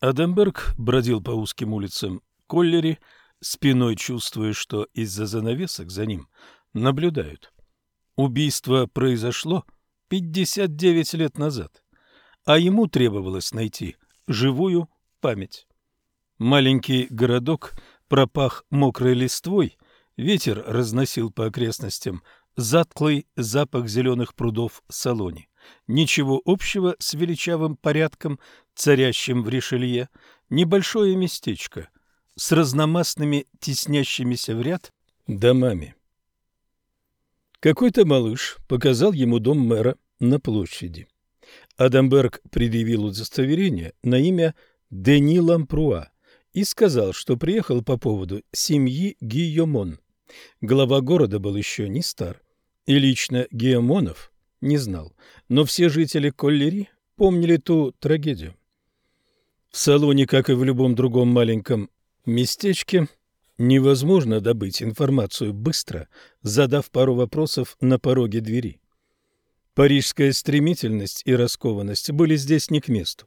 Эденберг бродил по узким улицам Коллери, спиной чувствуя, что из-за занавесок за ним наблюдают. Убийство произошло 59 лет назад, а ему требовалось найти живую память. Маленький городок пропах мокрой листвой, ветер разносил по окрестностям затклый запах зеленых прудов салони ничего общего с величавым порядком, царящим в Ришелье, небольшое местечко с разномастными теснящимися в ряд домами. Какой-то малыш показал ему дом мэра на площади. Адамберг предъявил удостоверение на имя Дени Лампруа и сказал, что приехал по поводу семьи Гийомон. Глава города был еще не стар, и лично Гиемонов не знал, но все жители Коллери помнили ту трагедию. В салоне, как и в любом другом маленьком местечке, невозможно добыть информацию быстро, задав пару вопросов на пороге двери. Парижская стремительность и раскованность были здесь не к месту.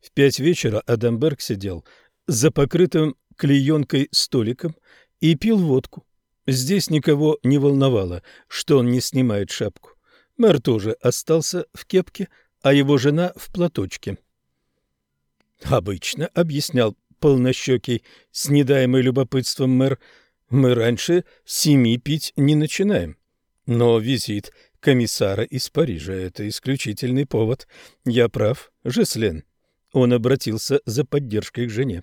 В пять вечера Адамберг сидел за покрытым клеенкой столиком и пил водку. Здесь никого не волновало, что он не снимает шапку. Мэр тоже остался в кепке, а его жена в платочке. Обычно, — объяснял полнощёкий, с недаемой любопытством мэр, — мы раньше семи пить не начинаем. Но визит комиссара из Парижа — это исключительный повод. Я прав, Жислен. Он обратился за поддержкой к жене.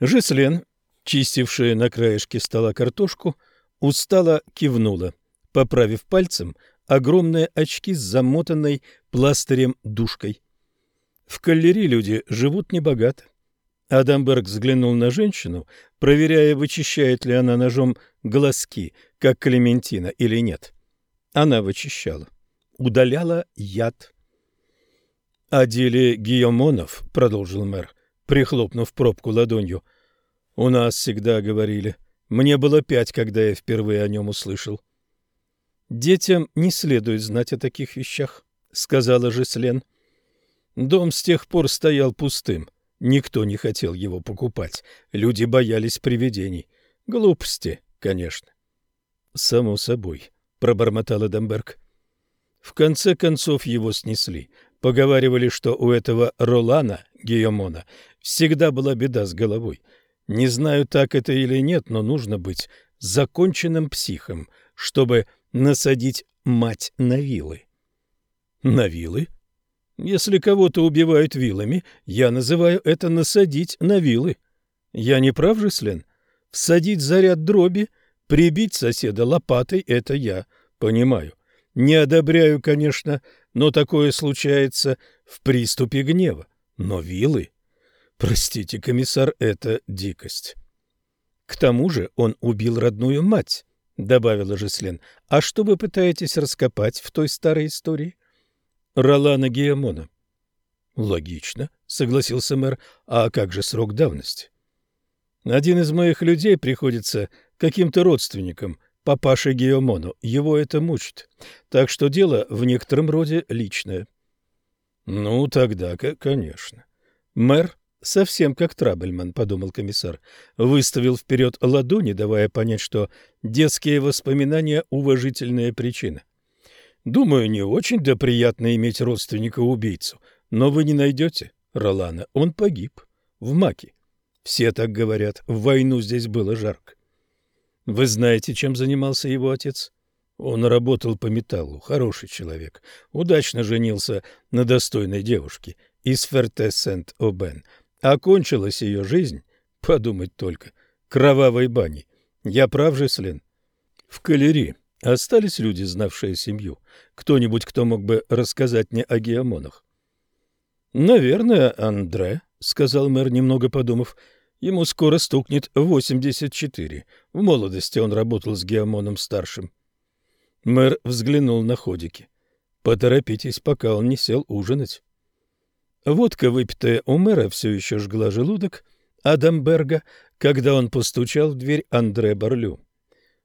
Жислен, чистившая на краешке стола картошку, устало кивнула, поправив пальцем — огромные очки с замотанной пластырем душкой. В каллере люди живут небогато. Адамберг взглянул на женщину, проверяя, вычищает ли она ножом глазки, как Клементина, или нет. Она вычищала. Удаляла яд. «О деле Гиомонов», — продолжил мэр, прихлопнув пробку ладонью, — «у нас всегда говорили. Мне было пять, когда я впервые о нем услышал». Детям не следует знать о таких вещах, сказала же Слен. Дом с тех пор стоял пустым. Никто не хотел его покупать. Люди боялись привидений. Глупости, конечно. Само собой, пробормотал Эдемберг. В конце концов его снесли. Поговаривали, что у этого Ролана Геомона всегда была беда с головой. Не знаю, так это или нет, но нужно быть законченным психом, чтобы насадить мать на вилы. На вилы? Если кого-то убивают вилами, я называю это насадить на вилы. Я не прав же, Слен? Всадить заряд дроби, прибить соседа лопатой — это я понимаю. Не одобряю, конечно, но такое случается в приступе гнева. Но вилы... Простите, комиссар, это дикость. К тому же он убил родную мать. — добавила Жислен. «А что вы пытаетесь раскопать в той старой истории?» «Ролана Гиамона». «Логично», — согласился мэр. «А как же срок давности?» «Один из моих людей приходится каким-то родственникам, папаше Гиамону. Его это мучит. Так что дело в некотором роде личное». «Ну, тогда-ка, конечно». Мэр совсем как Трабельман, — подумал комиссар, выставил вперед ладони, давая понять, что детские воспоминания — уважительная причина. «Думаю, не очень да приятно иметь родственника-убийцу, но вы не найдете Ролана. Он погиб. В Маке. Все так говорят. В войну здесь было жарко». «Вы знаете, чем занимался его отец?» Он работал по металлу, хороший человек, удачно женился на достойной девушке из Ферте-Сент-Обен — Окончилась ее жизнь, подумать только, кровавой бани. Я прав же, Слин? В калерии остались люди, знавшие семью. Кто-нибудь, кто мог бы рассказать мне о геомонах? «Наверное, Андре», — сказал мэр, немного подумав. «Ему скоро стукнет 84. В молодости он работал с Геомоном-старшим». Мэр взглянул на ходики. «Поторопитесь, пока он не сел ужинать». Водка, выпитая умыра все еще жгла желудок Адамберга, когда он постучал в дверь Андре Барлю.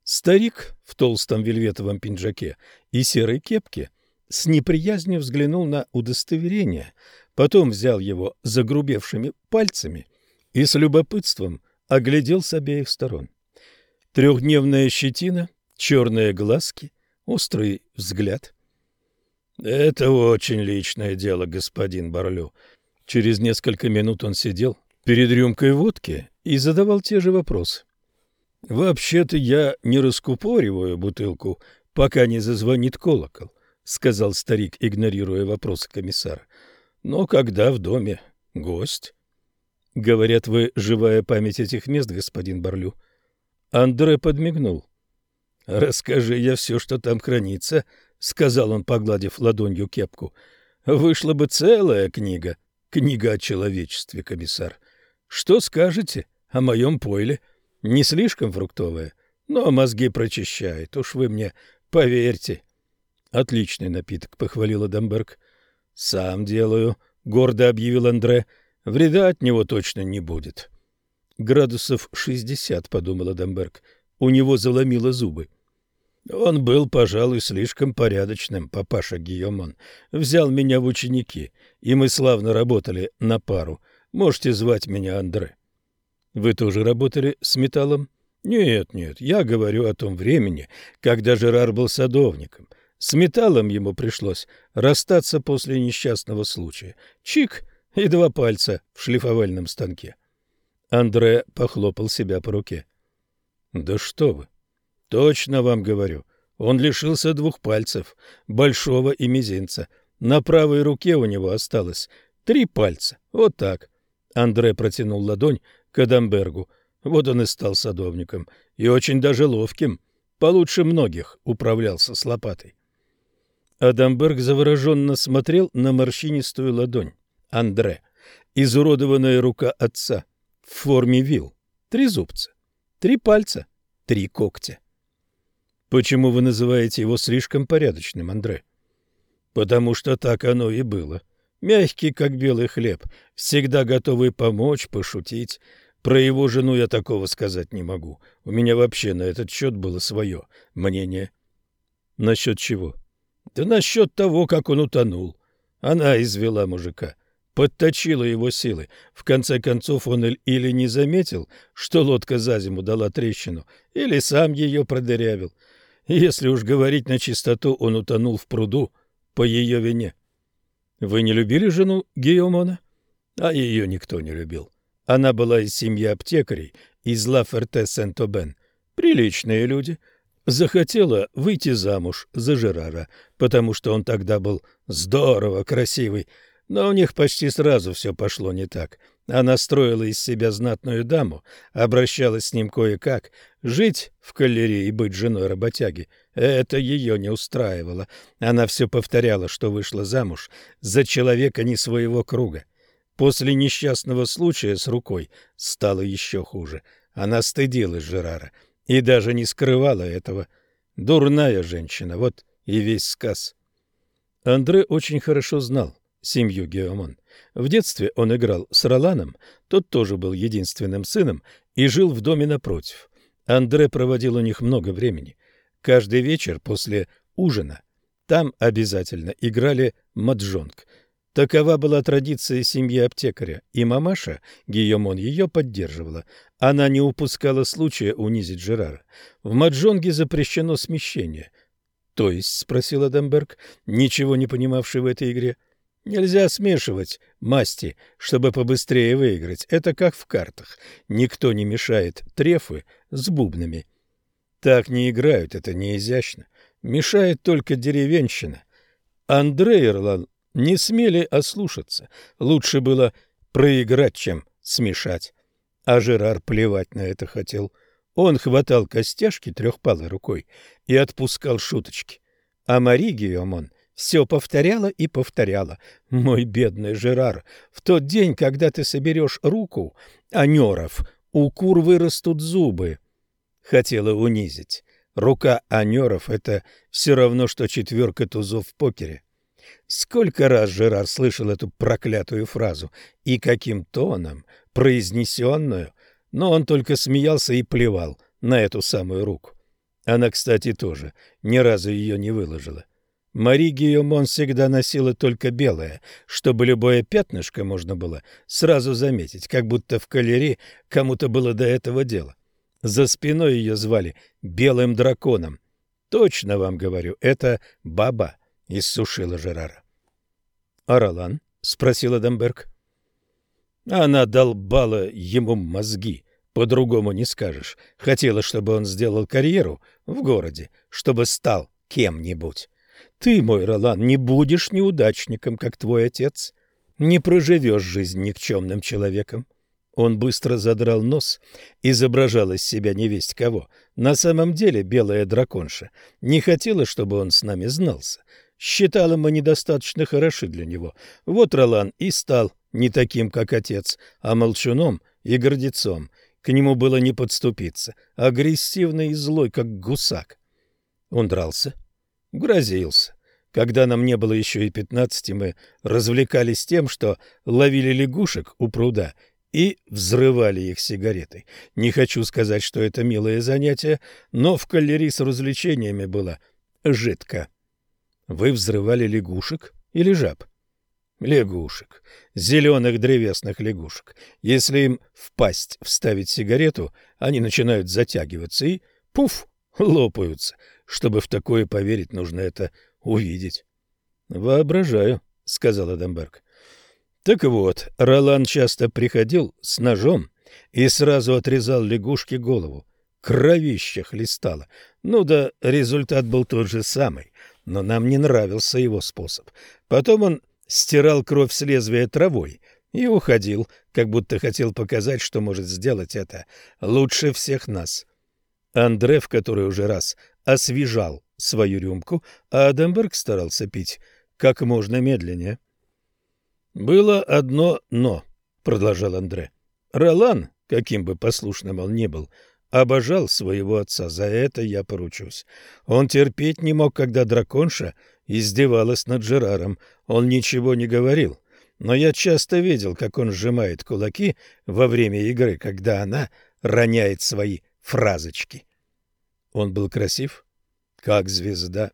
Старик в толстом вельветовом пинджаке и серой кепке с неприязнью взглянул на удостоверение, потом взял его загрубевшими пальцами и с любопытством оглядел с обеих сторон. Трехдневная щетина, черные глазки, острый взгляд — это очень личное дело, господин Барлю. Через несколько минут он сидел перед рюмкой водки и задавал те же вопросы. «Вообще-то я не раскупориваю бутылку, пока не зазвонит колокол», — сказал старик, игнорируя вопросы комиссара. «Но когда в доме гость?» «Говорят, вы живая память этих мест, господин Барлю». Андре подмигнул. «Расскажи я все, что там хранится», сказал он, погладив ладонью кепку. «Вышла бы целая книга. Книга о человечестве, комиссар. Что скажете о моем пойле? Не слишком фруктовое, но мозги прочищает. Уж вы мне поверьте». «Отличный напиток», — похвалила Дамберг. «Сам делаю», — гордо объявил Андре. «Вреда от него точно не будет». «Градусов шестьдесят», — подумала Дамберг. У него заломило зубы. Он был, пожалуй, слишком порядочным, папаша Гиомон. Взял меня в ученики, и мы славно работали на пару. Можете звать меня Андре. Вы тоже работали с металлом? Нет, нет, я говорю о том времени, когда Жерар был садовником. С металлом ему пришлось расстаться после несчастного случая. Чик и два пальца в шлифовальном станке. Андре похлопал себя по руке. Да что вы! Точно вам говорю, он лишился двух пальцев, большого и мизинца. На правой руке у него осталось три пальца. Вот так. Андрей протянул ладонь к Адамбергу. Вот он и стал садовником. И очень даже ловким. Получше многих управлялся с лопатой. Адамберг завороженно смотрел на морщинистую ладонь. Андре. Изуродованная рука отца. В форме вил. Три зубца. Три пальца. Три когтя. Почему вы называете его слишком порядочным, Андре? Потому что так оно и было. Мягкий, как белый хлеб, всегда готовый помочь, пошутить. Про его жену я такого сказать не могу. У меня вообще на этот счет было свое мнение. Насчет чего? Да насчет того, как он утонул. Она извела мужика, подточила его силы. В конце концов он или не заметил, что лодка за зиму дала трещину, или сам ее продырявил. — если уж говорить на чистоту, он утонул в пруду по ее вине. Вы не любили жену Геомона, А ее никто не любил. Она была из семьи аптекарей, из Лаферте Сент-Обен. Приличные люди. Захотела выйти замуж за Жерара, потому что он тогда был здорово красивый, но у них почти сразу все пошло не так — она строила из себя знатную даму, обращалась с ним кое-как. Жить в калере и быть женой работяги — это ее не устраивало. Она все повторяла, что вышла замуж за человека не своего круга. После несчастного случая с рукой стало еще хуже. Она стыдилась Жерара и даже не скрывала этого. Дурная женщина, вот и весь сказ. Андре очень хорошо знал, семью Геомон. В детстве он играл с Роланом, тот тоже был единственным сыном и жил в доме напротив. Андре проводил у них много времени. Каждый вечер после ужина там обязательно играли маджонг. Такова была традиция семьи аптекаря, и мамаша Гийомон ее поддерживала. Она не упускала случая унизить Жерара. В маджонге запрещено смещение. — То есть, — спросила Дамберг, ничего не понимавший в этой игре, — Нельзя смешивать масти, чтобы побыстрее выиграть. Это как в картах. Никто не мешает трефы с бубнами. Так не играют, это не изящно. Мешает только деревенщина. Андрей Ирлан не смели ослушаться. Лучше было проиграть, чем смешать. А Жерар плевать на это хотел. Он хватал костяшки трехпалой рукой и отпускал шуточки. А Мари Гиомон все повторяло и повторяло. «Мой бедный Жерар, в тот день, когда ты соберешь руку, Анеров, у кур вырастут зубы». Хотела унизить. Рука Анеров — это все равно, что четверка тузов в покере. Сколько раз Жерар слышал эту проклятую фразу и каким тоном, произнесенную, но он только смеялся и плевал на эту самую руку. Она, кстати, тоже ни разу ее не выложила. — Маригио Мон всегда носила только белое, чтобы любое пятнышко можно было сразу заметить, как будто в калере кому-то было до этого дела. За спиной ее звали Белым Драконом. Точно вам говорю, это баба, — иссушила Жерара. «А — Аралан? — спросила Дамберг. Она долбала ему мозги, по-другому не скажешь. Хотела, чтобы он сделал карьеру в городе, чтобы стал кем-нибудь. Ты, мой Ролан, не будешь неудачником, как твой отец. Не проживешь жизнь никчемным человеком. Он быстро задрал нос, изображал из себя невесть кого. На самом деле белая драконша не хотела, чтобы он с нами знался. Считала мы недостаточно хороши для него. Вот Ролан и стал не таким, как отец, а молчуном и гордецом. К нему было не подступиться, агрессивный и злой, как гусак. Он дрался, Грозился. Когда нам не было еще и пятнадцати, мы развлекались тем, что ловили лягушек у пруда и взрывали их сигаретой. Не хочу сказать, что это милое занятие, но в калерии с развлечениями было жидко. Вы взрывали лягушек или жаб? Лягушек. Зеленых древесных лягушек. Если им в пасть вставить сигарету, они начинают затягиваться и, пуф, лопаются чтобы в такое поверить, нужно это увидеть. Воображаю, сказал Адамберг. Так вот, Ролан часто приходил с ножом и сразу отрезал лягушке голову. Кровище хлестало. Ну да, результат был тот же самый, но нам не нравился его способ. Потом он стирал кровь с лезвия травой и уходил, как будто хотел показать, что может сделать это лучше всех нас. Андре, в который уже раз освежал свою рюмку, а Адамберг старался пить как можно медленнее. «Было одно «но», — продолжал Андре. «Ролан, каким бы послушным он ни был, обожал своего отца, за это я поручусь. Он терпеть не мог, когда драконша издевалась над Жераром, он ничего не говорил». Но я часто видел, как он сжимает кулаки во время игры, когда она роняет свои фразочки. Он был красив? Как звезда.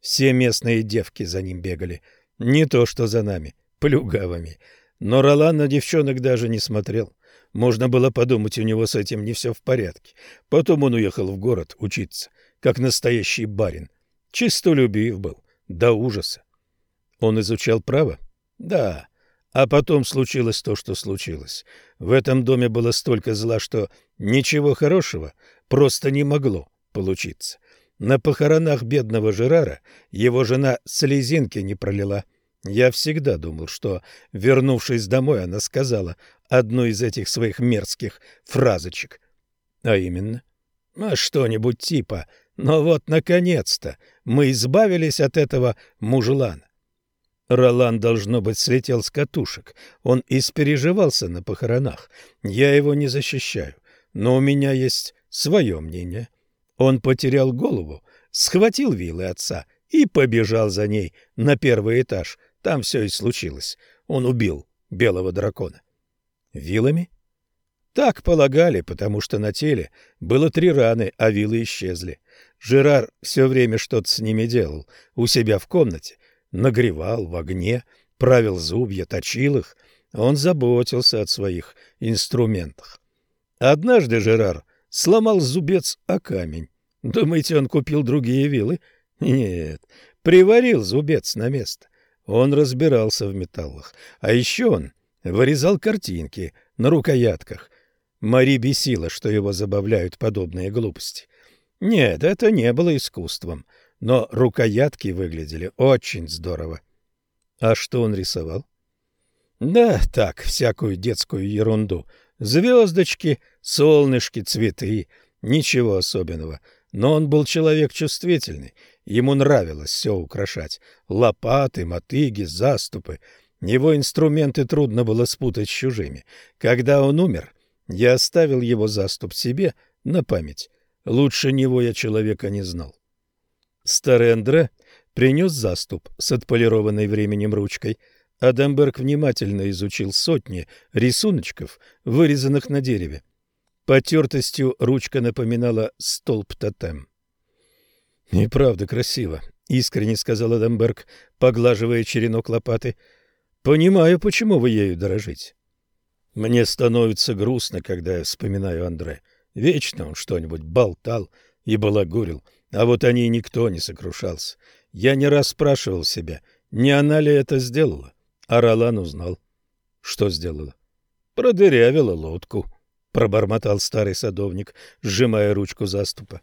Все местные девки за ним бегали. Не то, что за нами, плюгавыми. Но Ролан на девчонок даже не смотрел. Можно было подумать, у него с этим не все в порядке. Потом он уехал в город учиться, как настоящий барин. Чистолюбив был, до ужаса. Он изучал право? Да. А потом случилось то, что случилось. В этом доме было столько зла, что ничего хорошего просто не могло получиться. На похоронах бедного Жерара его жена слезинки не пролила. Я всегда думал, что, вернувшись домой, она сказала одну из этих своих мерзких фразочек. А именно, а что-нибудь типа «Но вот, наконец-то, мы избавились от этого мужлана». Ролан, должно быть, слетел с катушек. Он испереживался на похоронах. Я его не защищаю, но у меня есть свое мнение — он потерял голову, схватил вилы отца и побежал за ней на первый этаж. Там все и случилось. Он убил белого дракона. Вилами? Так полагали, потому что на теле было три раны, а вилы исчезли. Жерар все время что-то с ними делал. У себя в комнате. Нагревал в огне, правил зубья, точил их. Он заботился о своих инструментах. Однажды Жерар сломал зубец о камень. Думаете, он купил другие вилы? Нет, приварил зубец на место. Он разбирался в металлах. А еще он вырезал картинки на рукоятках. Мари бесила, что его забавляют подобные глупости. Нет, это не было искусством, но рукоятки выглядели очень здорово. А что он рисовал? Да, так, всякую детскую ерунду. Звездочки — Солнышки цветы, ничего особенного, но он был человек чувствительный, ему нравилось все украшать, лопаты, мотыги, заступы. Его инструменты трудно было спутать с чужими. Когда он умер, я оставил его заступ себе на память. Лучше него я человека не знал. Старый Андре принес заступ с отполированной временем ручкой. Адамберг внимательно изучил сотни рисуночков, вырезанных на дереве потертостью ручка напоминала столб тотем. «Неправда красиво», — искренне сказал Адамберг, поглаживая черенок лопаты. «Понимаю, почему вы ею дорожите». «Мне становится грустно, когда я вспоминаю Андре. Вечно он что-нибудь болтал и балагурил, а вот о ней никто не сокрушался. Я не раз спрашивал себя, не она ли это сделала, а Ролан узнал. Что сделала? Продырявила лодку» пробормотал старый садовник, сжимая ручку заступа.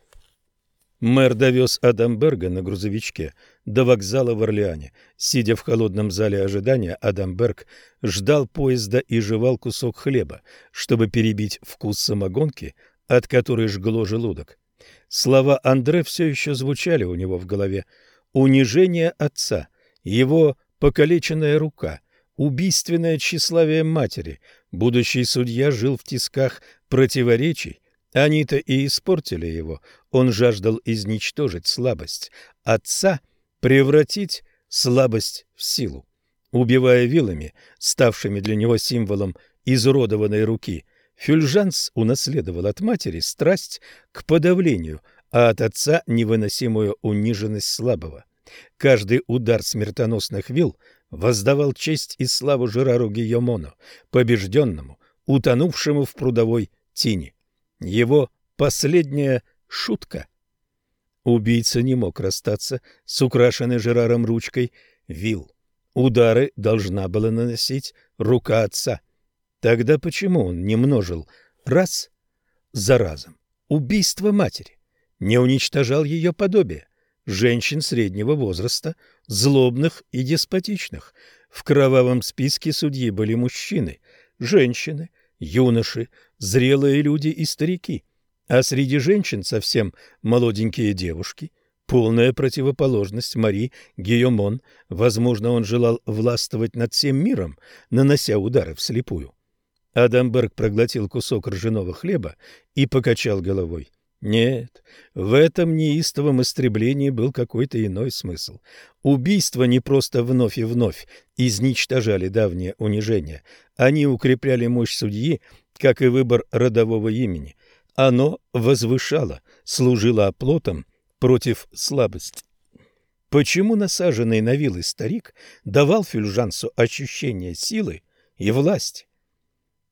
Мэр довез Адамберга на грузовичке до вокзала в Орлеане. Сидя в холодном зале ожидания, Адамберг ждал поезда и жевал кусок хлеба, чтобы перебить вкус самогонки, от которой жгло желудок. Слова Андре все еще звучали у него в голове. «Унижение отца», «Его покалеченная рука», убийственное тщеславие матери. Будущий судья жил в тисках противоречий. Они-то и испортили его. Он жаждал изничтожить слабость отца, превратить слабость в силу. Убивая вилами, ставшими для него символом изуродованной руки, Фюльжанс унаследовал от матери страсть к подавлению, а от отца невыносимую униженность слабого. Каждый удар смертоносных вил воздавал честь и славу Жерару Гийомону, побежденному, утонувшему в прудовой тени. Его последняя шутка. Убийца не мог расстаться с украшенной Жераром ручкой вил. Удары должна была наносить рука отца. Тогда почему он не множил раз за разом убийство матери, не уничтожал ее подобие? женщин среднего возраста, злобных и деспотичных. В кровавом списке судьи были мужчины, женщины, юноши, зрелые люди и старики. А среди женщин совсем молоденькие девушки. Полная противоположность Мари Гийомон. Возможно, он желал властвовать над всем миром, нанося удары вслепую. Адамберг проглотил кусок ржаного хлеба и покачал головой. Нет, в этом неистовом истреблении был какой-то иной смысл. Убийства не просто вновь и вновь изничтожали давнее унижение. Они укрепляли мощь судьи, как и выбор родового имени. Оно возвышало, служило оплотом против слабости. Почему насаженный на вилы старик давал Фюльжансу ощущение силы и власти?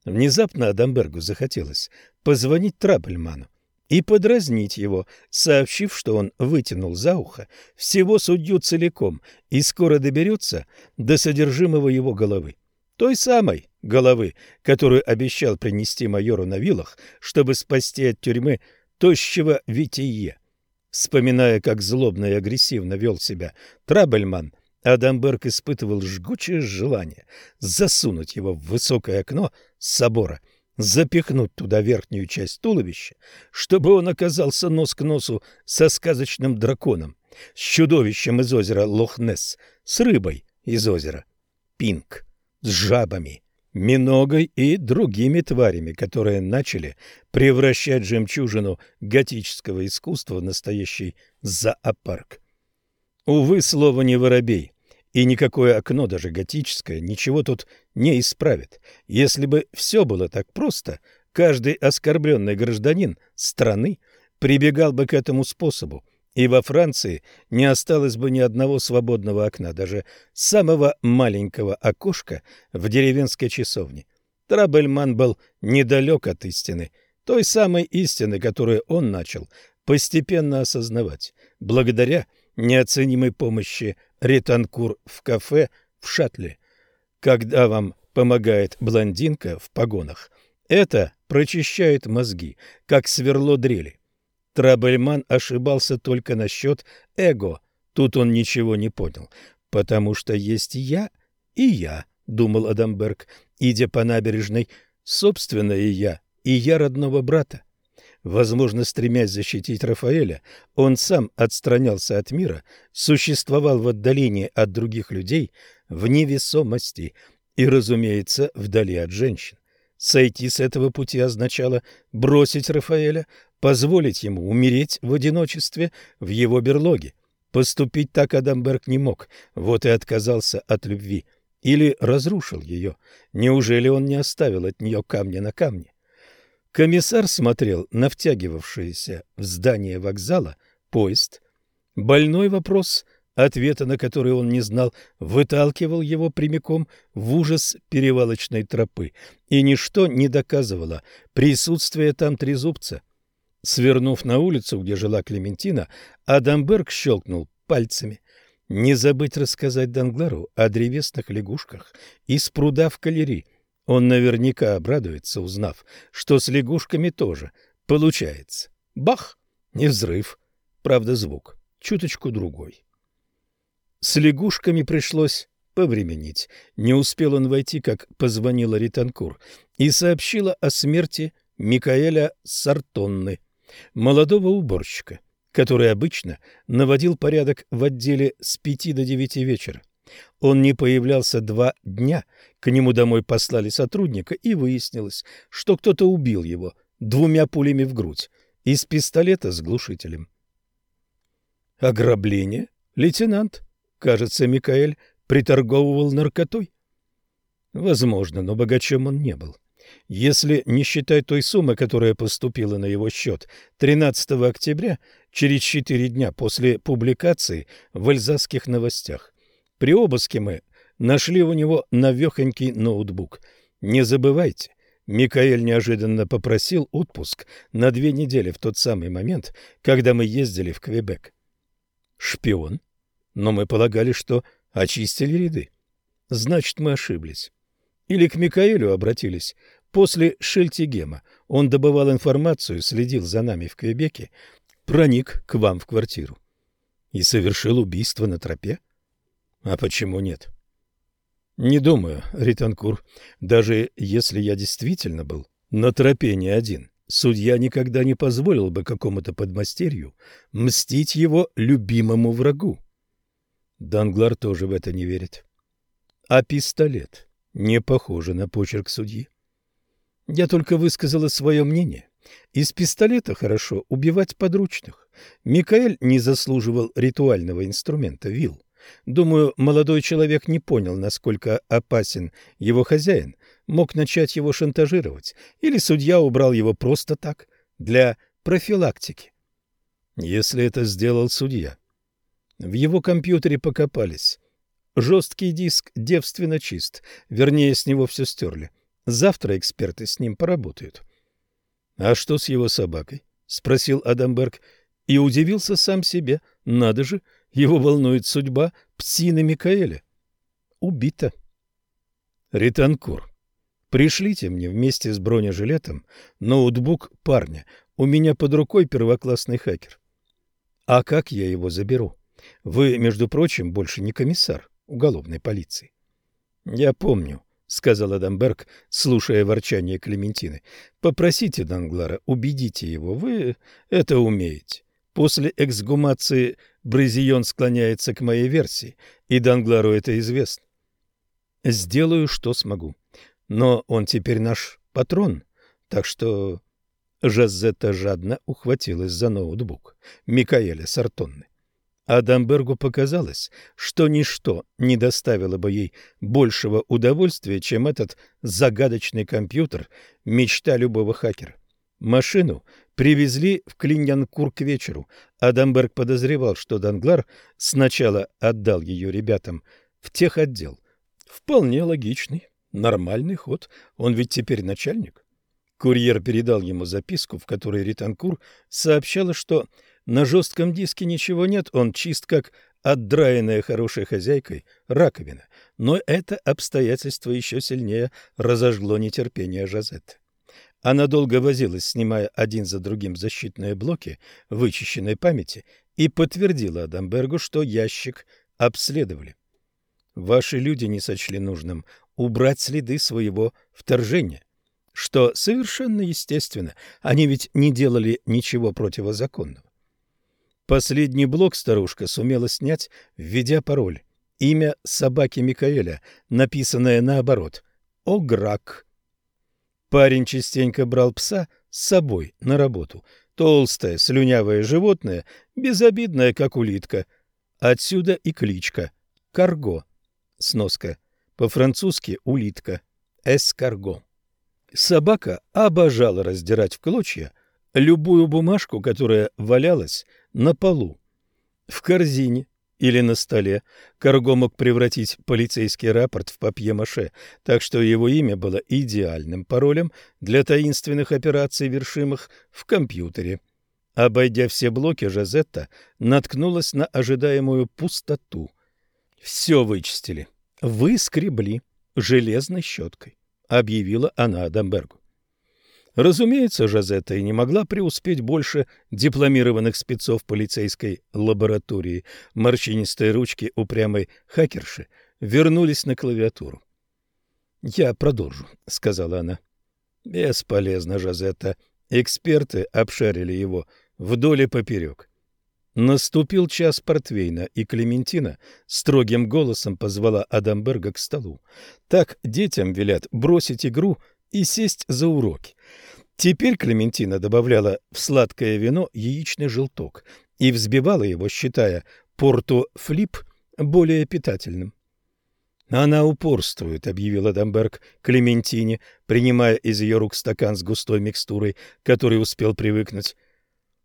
Внезапно Адамбергу захотелось позвонить Трабельману и подразнить его, сообщив, что он вытянул за ухо всего судью целиком и скоро доберется до содержимого его головы. Той самой головы, которую обещал принести майору на вилах, чтобы спасти от тюрьмы тощего Витие. Вспоминая, как злобно и агрессивно вел себя Трабельман, Адамберг испытывал жгучее желание засунуть его в высокое окно собора – запихнуть туда верхнюю часть туловища, чтобы он оказался нос к носу со сказочным драконом, с чудовищем из озера Лохнес, с рыбой из озера Пинг, с жабами, миногой и другими тварями, которые начали превращать жемчужину готического искусства в настоящий зоопарк. Увы, слово не воробей. И никакое окно, даже готическое, ничего тут не исправит. Если бы все было так просто, каждый оскорбленный гражданин страны прибегал бы к этому способу, и во Франции не осталось бы ни одного свободного окна, даже самого маленького окошка в деревенской часовне. Трабельман был недалек от истины, той самой истины, которую он начал постепенно осознавать, благодаря неоценимой помощи Ретанкур в кафе в шатле. Когда вам помогает блондинка в погонах, это прочищает мозги, как сверло дрели. Трабельман ошибался только насчет эго. Тут он ничего не понял. «Потому что есть я и я», — думал Адамберг, идя по набережной, — «собственное я и я родного брата. Возможно, стремясь защитить Рафаэля, он сам отстранялся от мира, существовал в отдалении от других людей, в невесомости и, разумеется, вдали от женщин. Сойти с этого пути означало бросить Рафаэля, позволить ему умереть в одиночестве в его берлоге. Поступить так Адамберг не мог, вот и отказался от любви. Или разрушил ее. Неужели он не оставил от нее камня на камне? Комиссар смотрел на втягивавшееся в здание вокзала поезд. Больной вопрос, ответа на который он не знал, выталкивал его прямиком в ужас перевалочной тропы, и ничто не доказывало присутствие там трезубца. Свернув на улицу, где жила Клементина, Адамберг щелкнул пальцами. Не забыть рассказать Данглару о древесных лягушках из пруда в калерии, он наверняка обрадуется, узнав, что с лягушками тоже получается. Бах! Не взрыв. Правда, звук. Чуточку другой. С лягушками пришлось повременить. Не успел он войти, как позвонила Ританкур и сообщила о смерти Микаэля Сартонны, молодого уборщика, который обычно наводил порядок в отделе с пяти до девяти вечера. Он не появлялся два дня. К нему домой послали сотрудника, и выяснилось, что кто-то убил его двумя пулями в грудь из пистолета с глушителем. «Ограбление? Лейтенант?» Кажется, Микаэль приторговывал наркотой. Возможно, но богачом он не был. Если не считать той суммы, которая поступила на его счет 13 октября, через четыре дня после публикации в «Альзасских новостях», при обыске мы нашли у него навехонький ноутбук. Не забывайте, Микаэль неожиданно попросил отпуск на две недели в тот самый момент, когда мы ездили в Квебек. Шпион? Но мы полагали, что очистили ряды. Значит, мы ошиблись. Или к Микаэлю обратились. После Шельтигема он добывал информацию, следил за нами в Квебеке, проник к вам в квартиру. И совершил убийство на тропе? — а почему нет? Не думаю, Ританкур. Даже если я действительно был на тропе не один, судья никогда не позволил бы какому-то подмастерью мстить его любимому врагу. Данглар тоже в это не верит. А пистолет не похоже на почерк судьи. Я только высказала свое мнение. Из пистолета хорошо убивать подручных. Микаэль не заслуживал ритуального инструмента вилл. Думаю, молодой человек не понял, насколько опасен его хозяин, мог начать его шантажировать, или судья убрал его просто так, для профилактики. Если это сделал судья. В его компьютере покопались. Жесткий диск девственно чист, вернее, с него все стерли. Завтра эксперты с ним поработают. — А что с его собакой? — спросил Адамберг и удивился сам себе. Надо же! — его волнует судьба псины Микаэля. Убита. Ританкур. Пришлите мне вместе с бронежилетом ноутбук парня. У меня под рукой первоклассный хакер. А как я его заберу? Вы, между прочим, больше не комиссар уголовной полиции. Я помню, сказал Адамберг, слушая ворчание Клементины. Попросите Данглара, убедите его, вы это умеете. После эксгумации Брызион склоняется к моей версии, и Данглару это известно. Сделаю, что смогу. Но он теперь наш патрон, так что... Жаззета жадно ухватилась за ноутбук Микаэля Сартонны. Адамбергу показалось, что ничто не доставило бы ей большего удовольствия, чем этот загадочный компьютер, мечта любого хакера. Машину Привезли в Клиньянкурк к вечеру. Адамберг подозревал, что Данглар сначала отдал ее ребятам в тех отдел. Вполне логичный, нормальный ход. Он ведь теперь начальник. Курьер передал ему записку, в которой Ританкур сообщала, что на жестком диске ничего нет, он чист как отдраенная хорошей хозяйкой раковина. Но это обстоятельство еще сильнее разожгло нетерпение Жазетты. Она долго возилась, снимая один за другим защитные блоки вычищенной памяти, и подтвердила Адамбергу, что ящик обследовали. Ваши люди не сочли нужным убрать следы своего вторжения, что совершенно естественно, они ведь не делали ничего противозаконного. Последний блок старушка сумела снять, введя пароль. Имя собаки Микаэля, написанное наоборот. «Ограк» парень частенько брал пса с собой на работу. Толстое, слюнявое животное, безобидное, как улитка. Отсюда и кличка – Карго. Сноска. По-французски – улитка. Эскарго. Собака обожала раздирать в клочья любую бумажку, которая валялась на полу. В корзине или на столе. Карго мог превратить полицейский рапорт в папье-маше, так что его имя было идеальным паролем для таинственных операций, вершимых в компьютере. Обойдя все блоки, Жозетта наткнулась на ожидаемую пустоту. Все вычистили, выскребли железной щеткой, объявила она Адамбергу. Разумеется же, и не могла преуспеть больше дипломированных спецов полицейской лаборатории. Морщинистые ручки упрямой хакерши вернулись на клавиатуру. «Я продолжу», — сказала она. «Бесполезно, Жозетта. Эксперты обшарили его вдоль и поперек». Наступил час портвейна, и Клементина строгим голосом позвала Адамберга к столу. Так детям велят бросить игру — и сесть за уроки. Теперь Клементина добавляла в сладкое вино яичный желток и взбивала его, считая порту-флип более питательным. «Она упорствует», — объявила Дамберг Клементине, принимая из ее рук стакан с густой микстурой, который успел привыкнуть.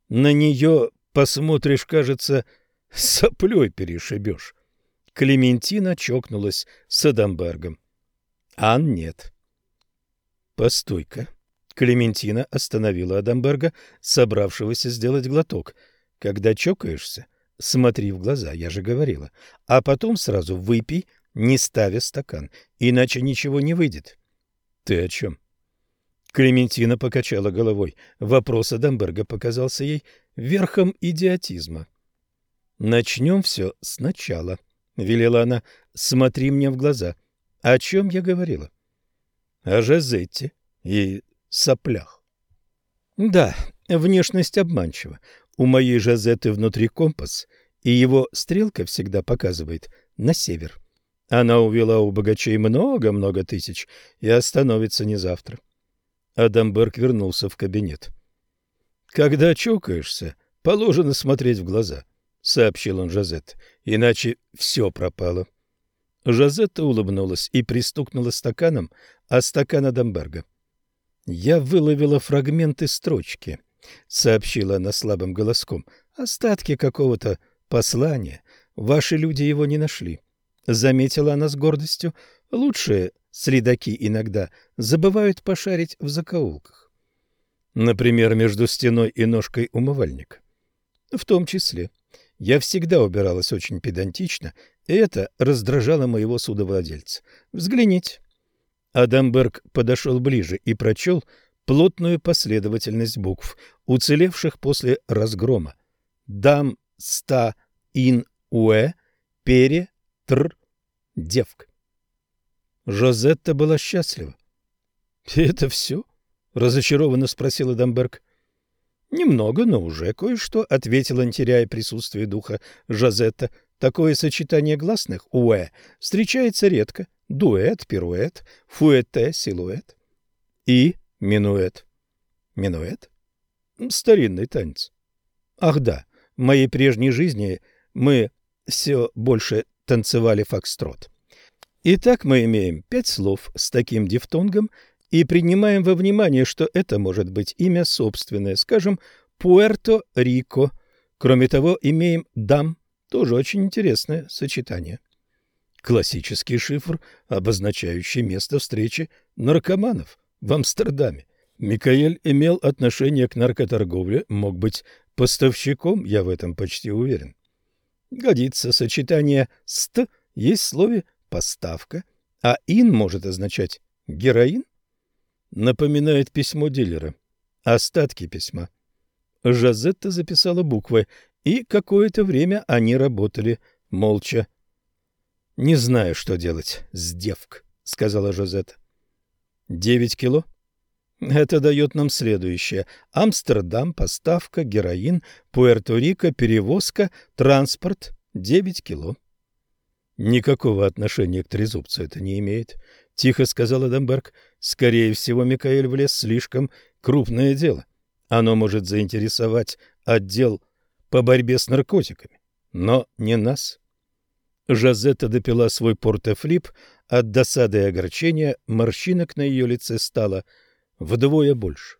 «На нее посмотришь, кажется, соплей перешибешь». Клементина чокнулась с Адамбергом. Ан нет. Постойка, Клементина остановила Адамберга, собравшегося сделать глоток. Когда чокаешься, смотри в глаза, я же говорила. А потом сразу выпей, не ставя стакан, иначе ничего не выйдет. Ты о чем? Клементина покачала головой. Вопрос Адамберга показался ей верхом идиотизма. «Начнем все сначала», — велела она. «Смотри мне в глаза. О чем я говорила?» ожезите и соплях. Да, внешность обманчива. У моей жазеты внутри компас, и его стрелка всегда показывает на север. Она увела у богачей много-много тысяч и остановится не завтра. Адамберг вернулся в кабинет. «Когда чукаешься, положено смотреть в глаза», — сообщил он Жазет, — «иначе все пропало». Жазета улыбнулась и пристукнула стаканом о стакан Адамберга. «Я выловила фрагменты строчки», — сообщила она слабым голоском. «Остатки какого-то послания. Ваши люди его не нашли». Заметила она с гордостью. «Лучшие следаки иногда забывают пошарить в закоулках. Например, между стеной и ножкой умывальник. В том числе». Я всегда убиралась очень педантично, и это раздражало моего судовладельца. Взгляните. Адамберг подошел ближе и прочел плотную последовательность букв, уцелевших после разгрома. Дам, ста, ин, уэ, пере, тр, девк. Жозетта была счастлива. — Это все? — разочарованно спросила Адамберг. «Немного, но уже кое-что», — ответил не теряя присутствие духа Жазетта, «Такое сочетание гласных, уэ, встречается редко. Дуэт, пируэт, фуэте, силуэт и минуэт». «Минуэт?» «Старинный танец». «Ах да, в моей прежней жизни мы все больше танцевали фокстрот». Итак, мы имеем пять слов с таким дифтонгом, и принимаем во внимание, что это может быть имя собственное, скажем, Пуэрто-Рико. Кроме того, имеем «дам», тоже очень интересное сочетание. Классический шифр, обозначающий место встречи наркоманов в Амстердаме. Микаэль имел отношение к наркоторговле, мог быть поставщиком, я в этом почти уверен. Годится сочетание «ст» есть в слове «поставка», а «ин» может означать «героин» напоминает письмо дилера. Остатки письма. Жазетта записала буквы, и какое-то время они работали молча. «Не знаю, что делать с девк», — сказала Жозетта. «Девять кило?» Это дает нам следующее. Амстердам, поставка, героин, Пуэрто-Рико, перевозка, транспорт — девять кило. Никакого отношения к трезубцу это не имеет. Тихо сказал Эдемберг. Скорее всего, Микаэль влез слишком крупное дело. Оно может заинтересовать отдел по борьбе с наркотиками, но не нас. Жозетта допила свой портофлип, от досады и огорчения морщинок на ее лице стало вдвое больше.